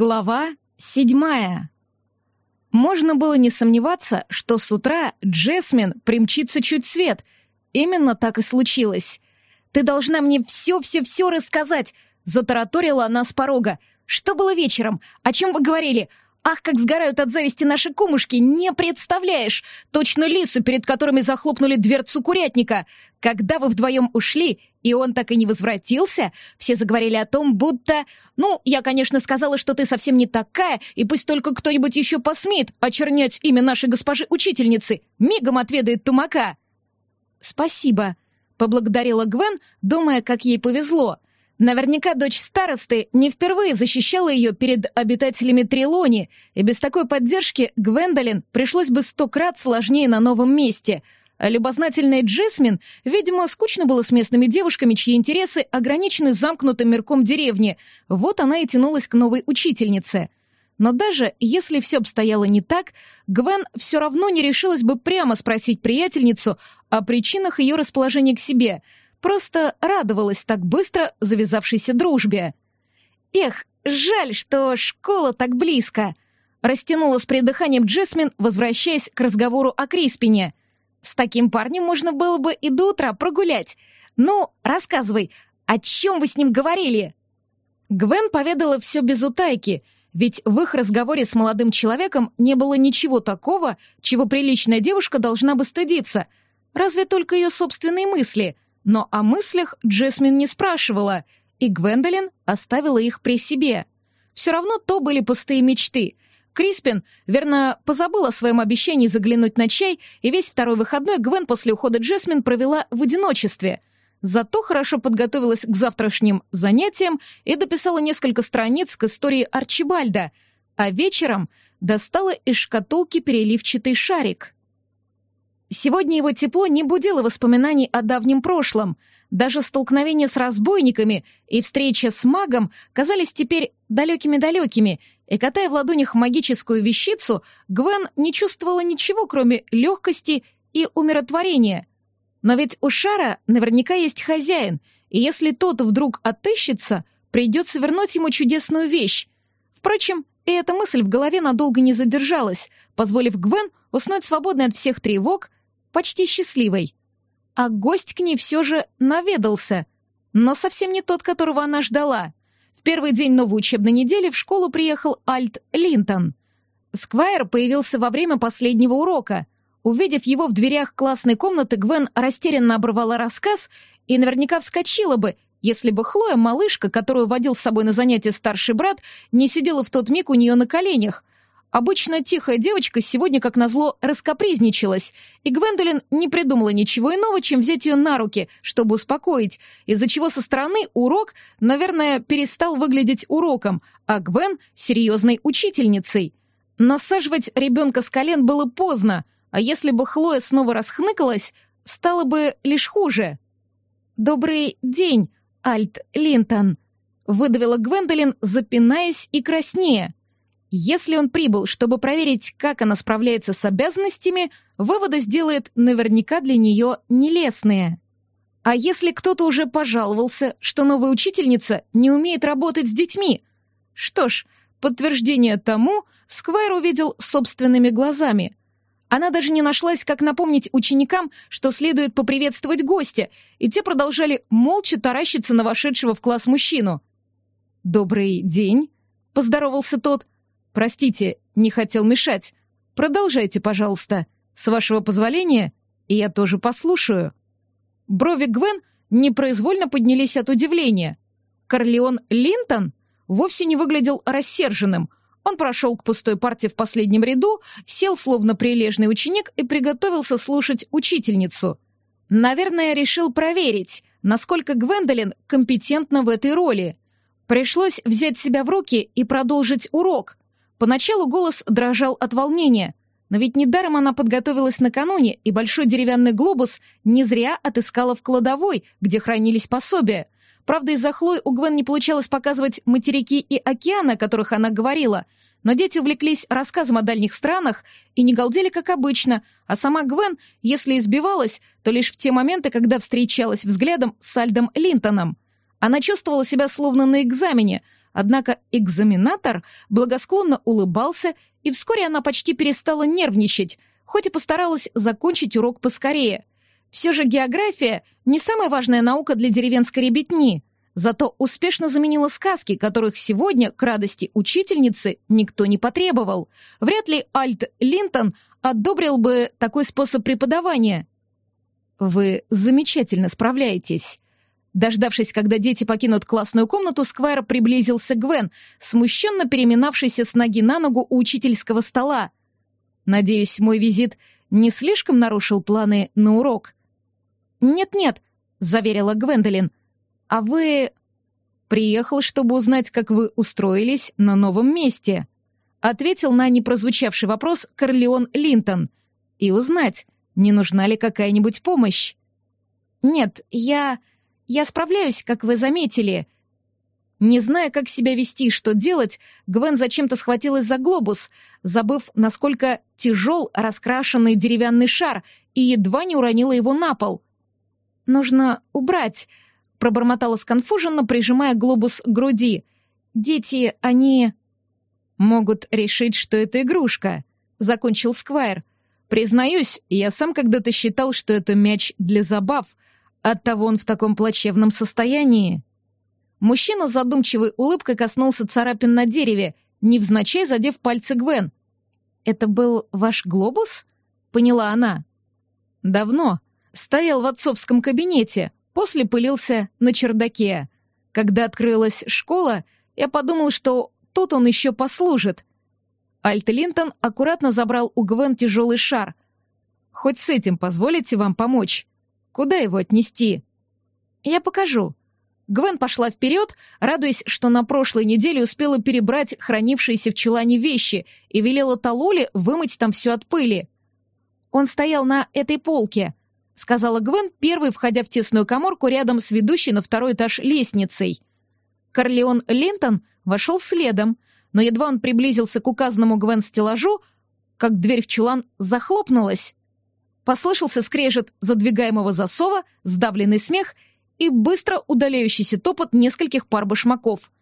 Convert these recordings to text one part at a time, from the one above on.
Глава седьмая. Можно было не сомневаться, что с утра Джесмин примчится чуть свет. Именно так и случилось. «Ты должна мне все-все-все рассказать!» — затараторила она с порога. «Что было вечером? О чем вы говорили? Ах, как сгорают от зависти наши кумушки, не представляешь! Точно лисы, перед которыми захлопнули дверцу курятника. Когда вы вдвоем ушли, и он так и не возвратился, все заговорили о том, будто... Ну, я, конечно, сказала, что ты совсем не такая, и пусть только кто-нибудь еще посмеет очернять имя нашей госпожи-учительницы. Мигом отведает тумака. «Спасибо», — поблагодарила Гвен, думая, как ей повезло — Наверняка дочь старосты не впервые защищала ее перед обитателями Трилони, и без такой поддержки Гвендолин пришлось бы сто крат сложнее на новом месте. Любознательная Джесмин, видимо, скучно было с местными девушками, чьи интересы ограничены замкнутым мирком деревни. Вот она и тянулась к новой учительнице. Но даже если все обстояло не так, Гвен все равно не решилась бы прямо спросить приятельницу о причинах ее расположения к себе — Просто радовалась так быстро завязавшейся дружбе. «Эх, жаль, что школа так близко!» Растянула с придыханием Джесмин, возвращаясь к разговору о Криспине. «С таким парнем можно было бы и до утра прогулять. Ну, рассказывай, о чем вы с ним говорили?» Гвен поведала все без утайки, ведь в их разговоре с молодым человеком не было ничего такого, чего приличная девушка должна бы стыдиться. Разве только ее собственные мысли — но о мыслях Джесмин не спрашивала, и Гвендолин оставила их при себе. Все равно то были пустые мечты. Криспин, верно, позабыл о своем обещании заглянуть на чай, и весь второй выходной Гвен после ухода Джесмин провела в одиночестве. Зато хорошо подготовилась к завтрашним занятиям и дописала несколько страниц к истории Арчибальда, а вечером достала из шкатулки переливчатый шарик — Сегодня его тепло не будило воспоминаний о давнем прошлом. Даже столкновение с разбойниками и встреча с магом казались теперь далекими-далекими, и катая в ладонях магическую вещицу, Гвен не чувствовала ничего, кроме легкости и умиротворения. Но ведь у шара наверняка есть хозяин, и если тот вдруг отыщется, придется вернуть ему чудесную вещь. Впрочем, и эта мысль в голове надолго не задержалась, позволив Гвен уснуть свободной от всех тревог, почти счастливой. А гость к ней все же наведался, но совсем не тот, которого она ждала. В первый день новой учебной недели в школу приехал Альт Линтон. Сквайр появился во время последнего урока. Увидев его в дверях классной комнаты, Гвен растерянно оборвала рассказ и наверняка вскочила бы, если бы Хлоя, малышка, которую водил с собой на занятия старший брат, не сидела в тот миг у нее на коленях, Обычно тихая девочка сегодня, как назло, раскопризничалась, и Гвендолин не придумала ничего иного, чем взять ее на руки, чтобы успокоить, из-за чего со стороны урок, наверное, перестал выглядеть уроком, а Гвен — серьезной учительницей. Насаживать ребенка с колен было поздно, а если бы Хлоя снова расхныкалась, стало бы лишь хуже. «Добрый день, Альт Линтон», — выдавила Гвендолин, запинаясь и краснея. Если он прибыл, чтобы проверить, как она справляется с обязанностями, выводы сделает наверняка для нее нелестные. А если кто-то уже пожаловался, что новая учительница не умеет работать с детьми? Что ж, подтверждение тому Сквайр увидел собственными глазами. Она даже не нашлась, как напомнить ученикам, что следует поприветствовать гостя, и те продолжали молча таращиться на вошедшего в класс мужчину. «Добрый день», — поздоровался тот, — Простите, не хотел мешать. Продолжайте, пожалуйста. С вашего позволения, и я тоже послушаю». Брови Гвен непроизвольно поднялись от удивления. Корлеон Линтон вовсе не выглядел рассерженным. Он прошел к пустой парте в последнем ряду, сел словно прилежный ученик и приготовился слушать учительницу. Наверное, решил проверить, насколько Гвендолин компетентна в этой роли. Пришлось взять себя в руки и продолжить урок, Поначалу голос дрожал от волнения, но ведь недаром она подготовилась накануне, и большой деревянный глобус не зря отыскала в кладовой, где хранились пособия. Правда, из-за Хлои у Гвен не получалось показывать материки и океаны, о которых она говорила, но дети увлеклись рассказом о дальних странах и не галдели, как обычно, а сама Гвен, если избивалась, то лишь в те моменты, когда встречалась взглядом с Альдом Линтоном. Она чувствовала себя словно на экзамене — Однако экзаменатор благосклонно улыбался, и вскоре она почти перестала нервничать, хоть и постаралась закончить урок поскорее. Все же география — не самая важная наука для деревенской ребятни, зато успешно заменила сказки, которых сегодня, к радости учительницы, никто не потребовал. Вряд ли Альт Линтон одобрил бы такой способ преподавания. «Вы замечательно справляетесь», Дождавшись, когда дети покинут классную комнату, Сквайр приблизился к Гвен, смущенно переминавшийся с ноги на ногу у учительского стола. «Надеюсь, мой визит не слишком нарушил планы на урок?» «Нет-нет», — заверила Гвендолин. «А вы...» «Приехал, чтобы узнать, как вы устроились на новом месте», — ответил на непрозвучавший вопрос Корлеон Линтон. «И узнать, не нужна ли какая-нибудь помощь?» «Нет, я...» Я справляюсь, как вы заметили». Не зная, как себя вести и что делать, Гвен зачем-то схватилась за глобус, забыв, насколько тяжел раскрашенный деревянный шар, и едва не уронила его на пол. «Нужно убрать», — пробормотала сконфуженно, прижимая глобус к груди. «Дети, они...» «Могут решить, что это игрушка», — закончил Сквайр. «Признаюсь, я сам когда-то считал, что это мяч для забав, Оттого он в таком плачевном состоянии. Мужчина с задумчивой улыбкой коснулся царапин на дереве, невзначай задев пальцы Гвен. «Это был ваш глобус?» — поняла она. «Давно. Стоял в отцовском кабинете, после пылился на чердаке. Когда открылась школа, я подумал, что тут он еще послужит». Альт Линтон аккуратно забрал у Гвен тяжелый шар. «Хоть с этим позволите вам помочь?» Куда его отнести? Я покажу. Гвен пошла вперед, радуясь, что на прошлой неделе успела перебрать хранившиеся в чулане вещи и велела Талуле вымыть там все от пыли. Он стоял на этой полке, сказала Гвен, первой входя в тесную коморку рядом с ведущей на второй этаж лестницей. Корлеон Линтон вошел следом, но едва он приблизился к указанному Гвен стеллажу, как дверь в чулан захлопнулась. Послышался скрежет задвигаемого засова, сдавленный смех и быстро удаляющийся топот нескольких пар башмаков.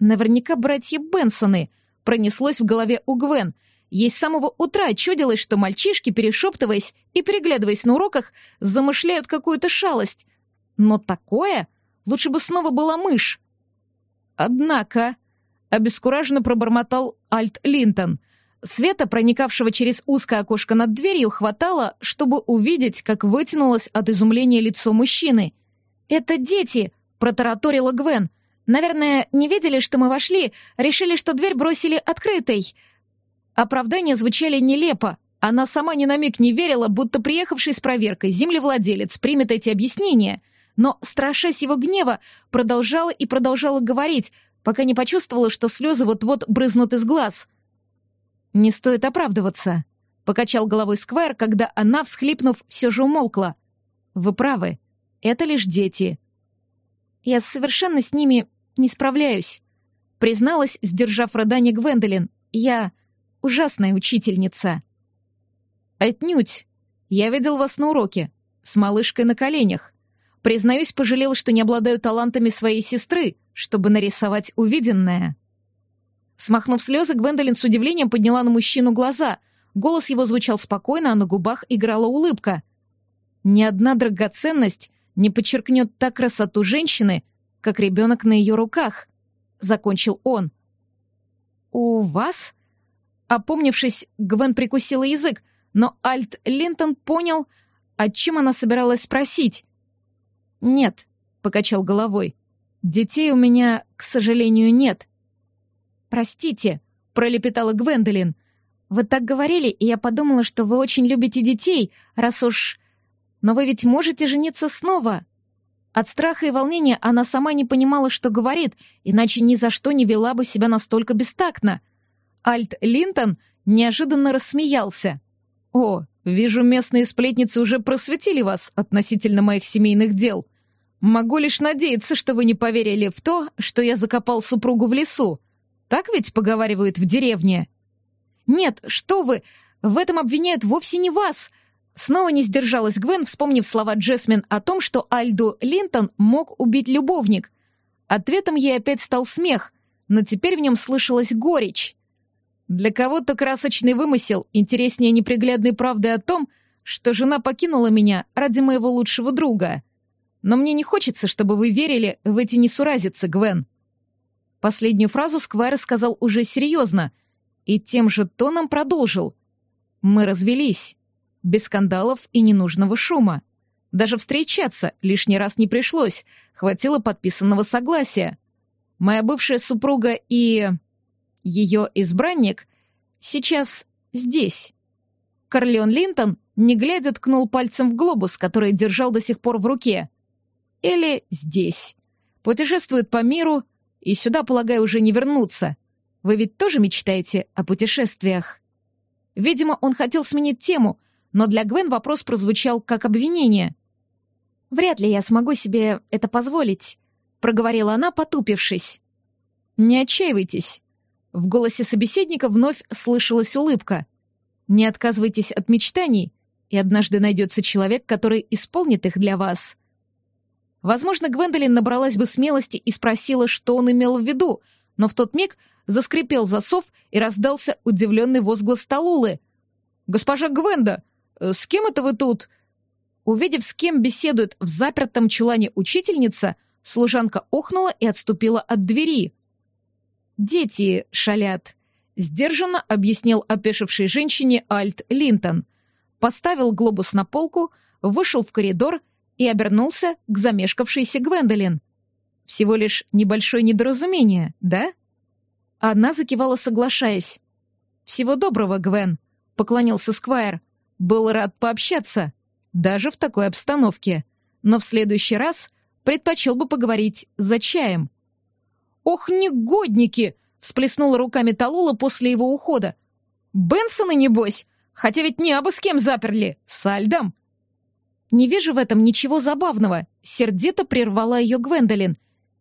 Наверняка братья Бенсоны. Пронеслось в голове у Гвен. Ей с самого утра чудилось, что мальчишки, перешептываясь и переглядываясь на уроках, замышляют какую-то шалость. Но такое... Лучше бы снова была мышь. Однако... Обескураженно пробормотал Альт Линтон — Света, проникавшего через узкое окошко над дверью, хватало, чтобы увидеть, как вытянулось от изумления лицо мужчины. «Это дети!» — протараторила Гвен. «Наверное, не видели, что мы вошли, решили, что дверь бросили открытой». Оправдания звучали нелепо. Она сама ни на миг не верила, будто приехавший с проверкой землевладелец примет эти объяснения. Но, страшась его гнева, продолжала и продолжала говорить, пока не почувствовала, что слезы вот-вот брызнут из глаз — «Не стоит оправдываться», — покачал головой Сквайр, когда она, всхлипнув, все же умолкла. «Вы правы. Это лишь дети». «Я совершенно с ними не справляюсь», — призналась, сдержав рыдание Гвендолин. «Я ужасная учительница». «Отнюдь. Я видел вас на уроке, с малышкой на коленях. Признаюсь, пожалел, что не обладаю талантами своей сестры, чтобы нарисовать увиденное». Смахнув слезы, Гвендолин с удивлением подняла на мужчину глаза. Голос его звучал спокойно, а на губах играла улыбка. Ни одна драгоценность не подчеркнет так красоту женщины, как ребенок на ее руках, — закончил он. «У вас?» Опомнившись, Гвен прикусила язык, но Альт Линтон понял, о чем она собиралась спросить. «Нет», — покачал головой, — «детей у меня, к сожалению, нет». «Простите», — пролепетала Гвендолин. «Вы так говорили, и я подумала, что вы очень любите детей, раз уж... Но вы ведь можете жениться снова». От страха и волнения она сама не понимала, что говорит, иначе ни за что не вела бы себя настолько бестактно. Альт Линтон неожиданно рассмеялся. «О, вижу, местные сплетницы уже просветили вас относительно моих семейных дел. Могу лишь надеяться, что вы не поверили в то, что я закопал супругу в лесу. Так ведь поговаривают в деревне? Нет, что вы, в этом обвиняют вовсе не вас. Снова не сдержалась Гвен, вспомнив слова Джесмин о том, что Альду Линтон мог убить любовник. Ответом ей опять стал смех. но теперь в нем слышалась горечь. Для кого-то красочный вымысел интереснее неприглядной правды о том, что жена покинула меня ради моего лучшего друга. Но мне не хочется, чтобы вы верили в эти несуразицы, Гвен. Последнюю фразу Сквайр сказал уже серьезно и тем же тоном продолжил. Мы развелись. Без скандалов и ненужного шума. Даже встречаться лишний раз не пришлось, хватило подписанного согласия. Моя бывшая супруга и... ее избранник сейчас здесь. Корлеон Линтон, не глядя, ткнул пальцем в глобус, который держал до сих пор в руке. Или здесь. Путешествует по миру, и сюда, полагаю, уже не вернуться. Вы ведь тоже мечтаете о путешествиях? Видимо, он хотел сменить тему, но для Гвен вопрос прозвучал как обвинение. «Вряд ли я смогу себе это позволить», — проговорила она, потупившись. «Не отчаивайтесь». В голосе собеседника вновь слышалась улыбка. «Не отказывайтесь от мечтаний, и однажды найдется человек, который исполнит их для вас». Возможно, Гвендолин набралась бы смелости и спросила, что он имел в виду, но в тот миг заскрипел засов и раздался удивленный возглас Талулы. «Госпожа Гвенда, э, с кем это вы тут?» Увидев, с кем беседует в запертом чулане учительница, служанка охнула и отступила от двери. «Дети шалят», — сдержанно объяснил опешившей женщине Альт Линтон. Поставил глобус на полку, вышел в коридор и обернулся к замешкавшейся Гвендолин. «Всего лишь небольшое недоразумение, да?» Она закивала, соглашаясь. «Всего доброго, Гвен», — поклонился Сквайр. «Был рад пообщаться» даже в такой обстановке. Но в следующий раз предпочел бы поговорить за чаем. «Ох, негодники!» — всплеснула руками Талула после его ухода. «Бенсона, небось? Хотя ведь не абы с кем заперли, с Альдом!» «Не вижу в этом ничего забавного», — сердито прервала ее Гвендолин.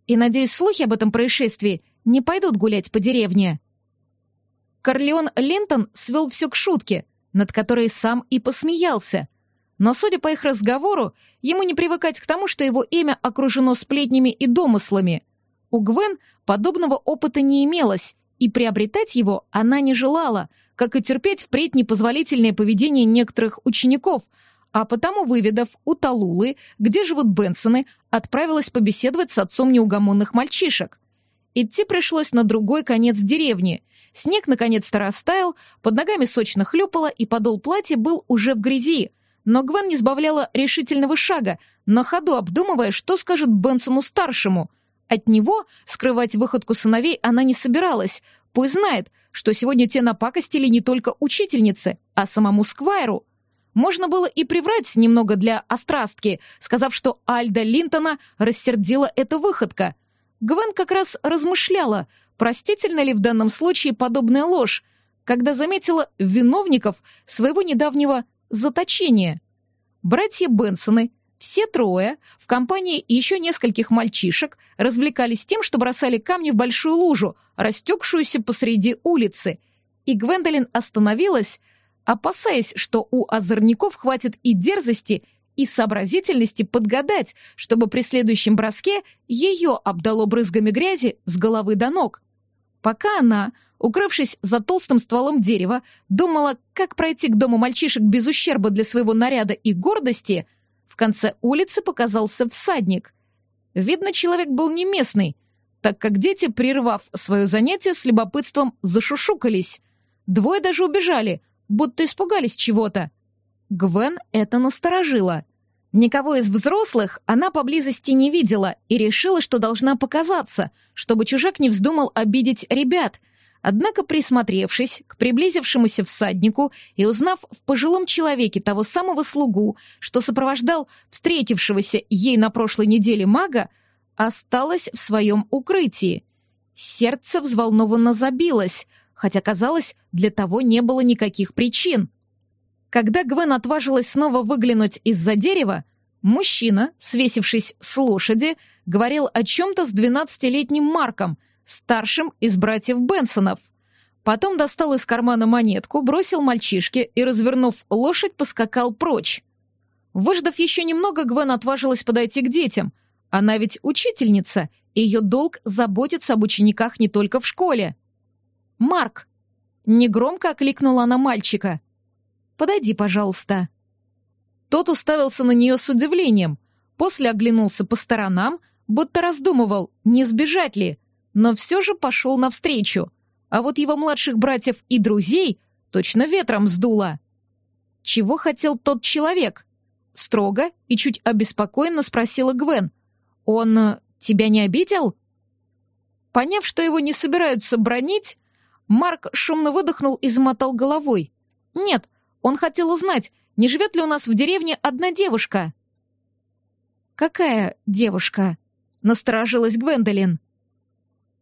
«И, надеюсь, слухи об этом происшествии не пойдут гулять по деревне». Корлеон Линтон свел все к шутке, над которой сам и посмеялся. Но, судя по их разговору, ему не привыкать к тому, что его имя окружено сплетнями и домыслами. У Гвен подобного опыта не имелось, и приобретать его она не желала, как и терпеть впредь непозволительное поведение некоторых учеников, а потому, выведав у Талулы, где живут Бенсоны, отправилась побеседовать с отцом неугомонных мальчишек. Идти пришлось на другой конец деревни. Снег наконец-то растаял, под ногами сочно хлюпало, и подол платья был уже в грязи — но Гвен не сбавляла решительного шага, на ходу обдумывая, что скажет Бенсону-старшему. От него скрывать выходку сыновей она не собиралась, пусть знает, что сегодня те напакостили не только учительнице, а самому Сквайру. Можно было и приврать немного для острастки, сказав, что Альда Линтона рассердила эта выходка. Гвен как раз размышляла, простительно ли в данном случае подобная ложь, когда заметила виновников своего недавнего заточение. Братья Бенсоны, все трое, в компании еще нескольких мальчишек, развлекались тем, что бросали камни в большую лужу, растекшуюся посреди улицы. И Гвендолин остановилась, опасаясь, что у озорников хватит и дерзости, и сообразительности подгадать, чтобы при следующем броске ее обдало брызгами грязи с головы до ног. Пока она, укрывшись за толстым стволом дерева, думала, как пройти к дому мальчишек без ущерба для своего наряда и гордости, в конце улицы показался всадник. Видно, человек был не местный, так как дети, прервав свое занятие, с любопытством зашушукались. Двое даже убежали, будто испугались чего-то. Гвен это насторожило. Никого из взрослых она поблизости не видела и решила, что должна показаться, чтобы чужак не вздумал обидеть ребят — Однако, присмотревшись к приблизившемуся всаднику и узнав в пожилом человеке того самого слугу, что сопровождал встретившегося ей на прошлой неделе мага, осталась в своем укрытии. Сердце взволнованно забилось, хотя, казалось, для того не было никаких причин. Когда Гвен отважилась снова выглянуть из-за дерева, мужчина, свесившись с лошади, говорил о чем-то с двенадцатилетним Марком — старшим из братьев Бенсонов. Потом достал из кармана монетку, бросил мальчишке и, развернув лошадь, поскакал прочь. Выждав еще немного, Гвен отважилась подойти к детям. Она ведь учительница и ее долг заботиться об учениках не только в школе. «Марк!» — негромко окликнула она мальчика. «Подойди, пожалуйста». Тот уставился на нее с удивлением, после оглянулся по сторонам, будто раздумывал, не сбежать ли, но все же пошел навстречу. А вот его младших братьев и друзей точно ветром сдуло. Чего хотел тот человек? Строго и чуть обеспокоенно спросила Гвен. «Он э, тебя не обидел?» Поняв, что его не собираются бронить, Марк шумно выдохнул и замотал головой. «Нет, он хотел узнать, не живет ли у нас в деревне одна девушка?» «Какая девушка?» — насторожилась Гвендолин.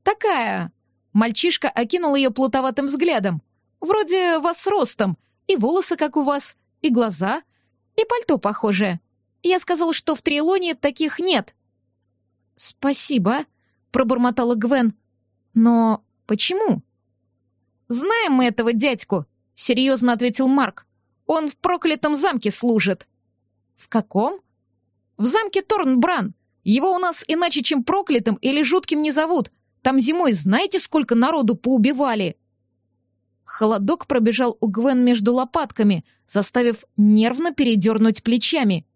«Такая!» — мальчишка окинул ее плутоватым взглядом. «Вроде вас с ростом, и волосы, как у вас, и глаза, и пальто похожее. Я сказал, что в Трилоне таких нет». «Спасибо», — пробормотала Гвен. «Но почему?» «Знаем мы этого дядьку», — серьезно ответил Марк. «Он в проклятом замке служит». «В каком?» «В замке Торнбран. Его у нас иначе, чем проклятым или жутким не зовут. Там зимой знаете, сколько народу поубивали?» Холодок пробежал у Гвен между лопатками, заставив нервно передернуть плечами.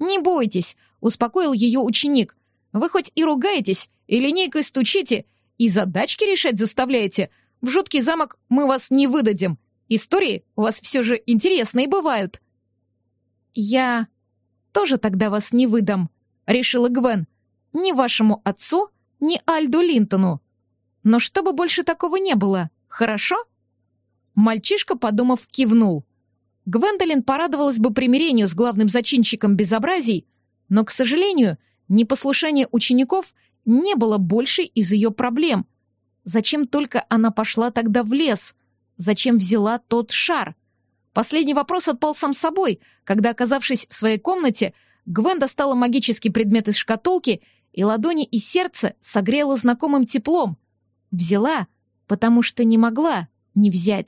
«Не бойтесь», — успокоил ее ученик. «Вы хоть и ругаетесь, и линейкой стучите, и задачки решать заставляете. В жуткий замок мы вас не выдадим. Истории у вас все же интересные бывают». «Я тоже тогда вас не выдам», — решила Гвен. «Ни вашему отцу, ни Альду Линтону. Но чтобы больше такого не было, хорошо?» Мальчишка, подумав, кивнул. Гвендолин порадовалась бы примирению с главным зачинщиком безобразий, но, к сожалению, непослушание учеников не было большей из ее проблем. Зачем только она пошла тогда в лес? Зачем взяла тот шар? Последний вопрос отпал сам собой, когда, оказавшись в своей комнате, Гвен достала магический предмет из шкатулки и ладони и сердце согрела знакомым теплом. Взяла, потому что не могла не взять.